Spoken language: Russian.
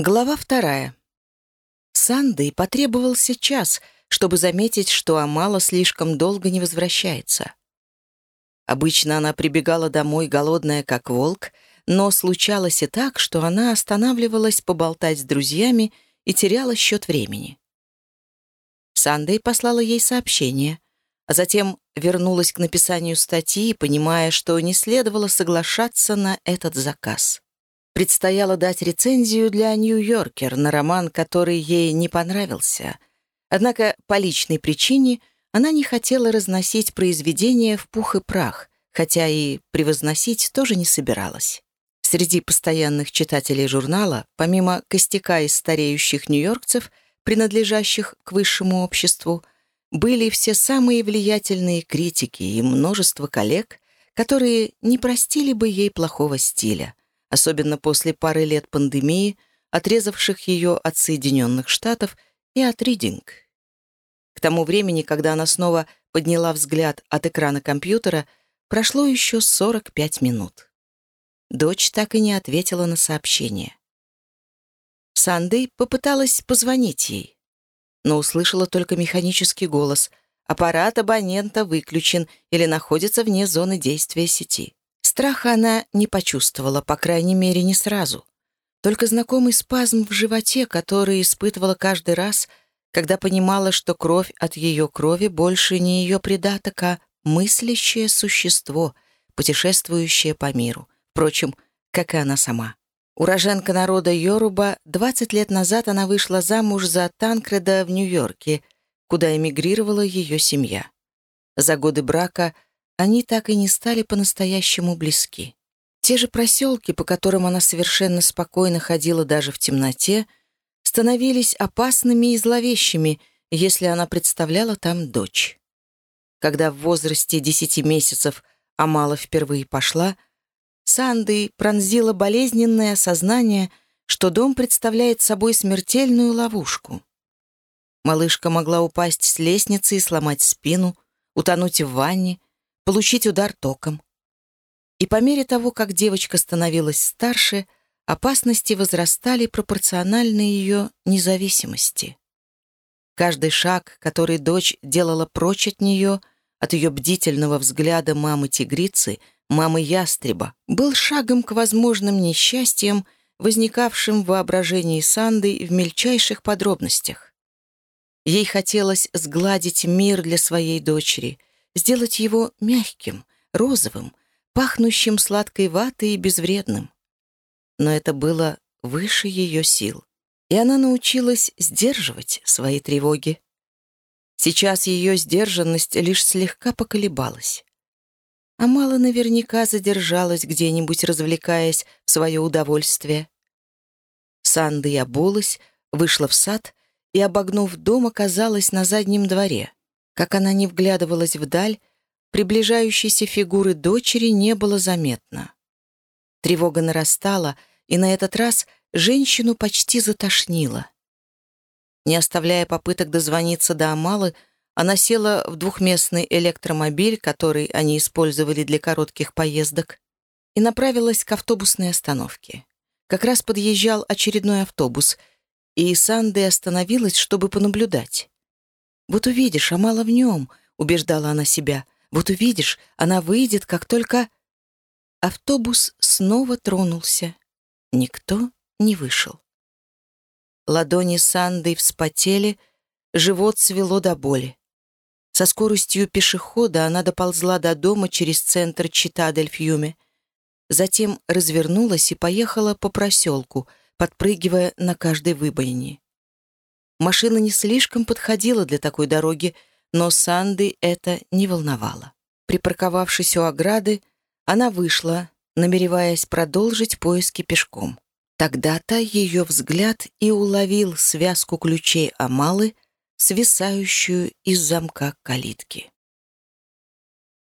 Глава вторая. Сандой потребовался час, чтобы заметить, что Амала слишком долго не возвращается. Обычно она прибегала домой голодная, как волк, но случалось и так, что она останавливалась поболтать с друзьями и теряла счет времени. Сандей послала ей сообщение, а затем вернулась к написанию статьи, понимая, что не следовало соглашаться на этот заказ предстояло дать рецензию для «Нью-Йоркер» на роман, который ей не понравился. Однако по личной причине она не хотела разносить произведение в пух и прах, хотя и превозносить тоже не собиралась. Среди постоянных читателей журнала, помимо костяка из стареющих нью-йоркцев, принадлежащих к высшему обществу, были все самые влиятельные критики и множество коллег, которые не простили бы ей плохого стиля особенно после пары лет пандемии, отрезавших ее от Соединенных Штатов и от Ридинг. К тому времени, когда она снова подняла взгляд от экрана компьютера, прошло еще 45 минут. Дочь так и не ответила на сообщение. Сандей попыталась позвонить ей, но услышала только механический голос «Аппарат абонента выключен или находится вне зоны действия сети». Страха она не почувствовала, по крайней мере, не сразу. Только знакомый спазм в животе, который испытывала каждый раз, когда понимала, что кровь от ее крови больше не ее придаток, а мыслящее существо, путешествующее по миру. Впрочем, как и она сама. Уроженка народа Йоруба, 20 лет назад она вышла замуж за Танкреда в Нью-Йорке, куда эмигрировала ее семья. За годы брака – они так и не стали по-настоящему близки. Те же проселки, по которым она совершенно спокойно ходила даже в темноте, становились опасными и зловещими, если она представляла там дочь. Когда в возрасте десяти месяцев Амала впервые пошла, Санды пронзила болезненное осознание, что дом представляет собой смертельную ловушку. Малышка могла упасть с лестницы и сломать спину, утонуть в ванне, получить удар током. И по мере того, как девочка становилась старше, опасности возрастали пропорционально ее независимости. Каждый шаг, который дочь делала прочь от нее, от ее бдительного взгляда мамы-тигрицы, мамы-ястреба, был шагом к возможным несчастьям, возникавшим в воображении Санды в мельчайших подробностях. Ей хотелось сгладить мир для своей дочери — сделать его мягким, розовым, пахнущим сладкой ватой и безвредным. Но это было выше ее сил, и она научилась сдерживать свои тревоги. Сейчас ее сдержанность лишь слегка поколебалась. А мало наверняка задержалась где-нибудь, развлекаясь в свое удовольствие. Санды обулась, вышла в сад и, обогнув дом, оказалась на заднем дворе — как она не вглядывалась вдаль, приближающейся фигуры дочери не было заметно. Тревога нарастала, и на этот раз женщину почти затошнило. Не оставляя попыток дозвониться до Амалы, она села в двухместный электромобиль, который они использовали для коротких поездок, и направилась к автобусной остановке. Как раз подъезжал очередной автобус, и Санды остановилась, чтобы понаблюдать. «Вот увидишь, а мало в нем», — убеждала она себя. «Вот увидишь, она выйдет, как только...» Автобус снова тронулся. Никто не вышел. Ладони Санды вспотели, живот свело до боли. Со скоростью пешехода она доползла до дома через центр Чита-дель-Фьюме. Затем развернулась и поехала по проселку, подпрыгивая на каждой выбоине. Машина не слишком подходила для такой дороги, но Санды это не волновало. Припарковавшись у ограды, она вышла, намереваясь продолжить поиски пешком. Тогда-то ее взгляд и уловил связку ключей Амалы, свисающую из замка калитки.